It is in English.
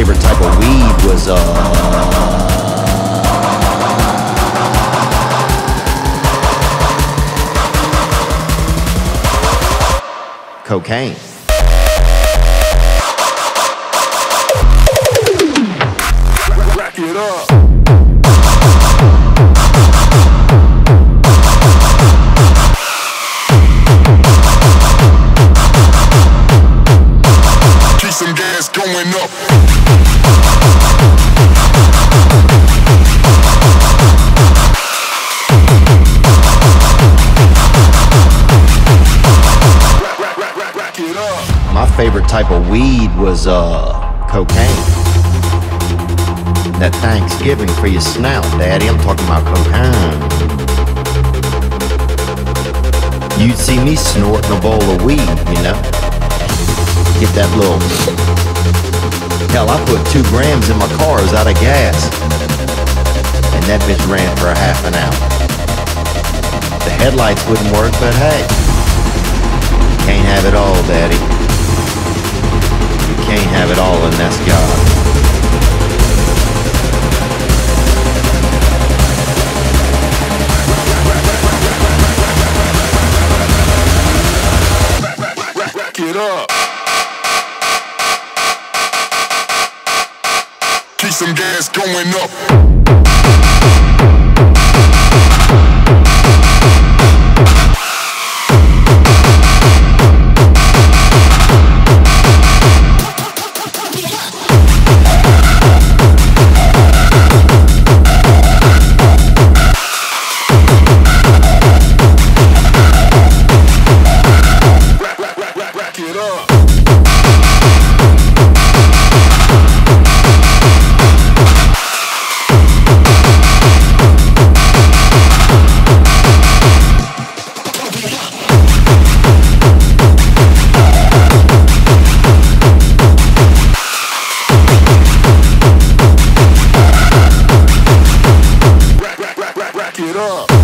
favorite type of weed was uh cocaine. Keep going up. My favorite type of weed was uh cocaine. That Thanksgiving for your snout, Daddy. I'm talking about cocaine. You'd see me snorting a bowl of weed, you know? Get that little. Hell, I put two grams in my car, it out of gas. And that bitch ran for a half an hour. The headlights wouldn't work, but hey. Can't have it all, Daddy. You can't have it all, and that's God. It up. Some gas going up. it up.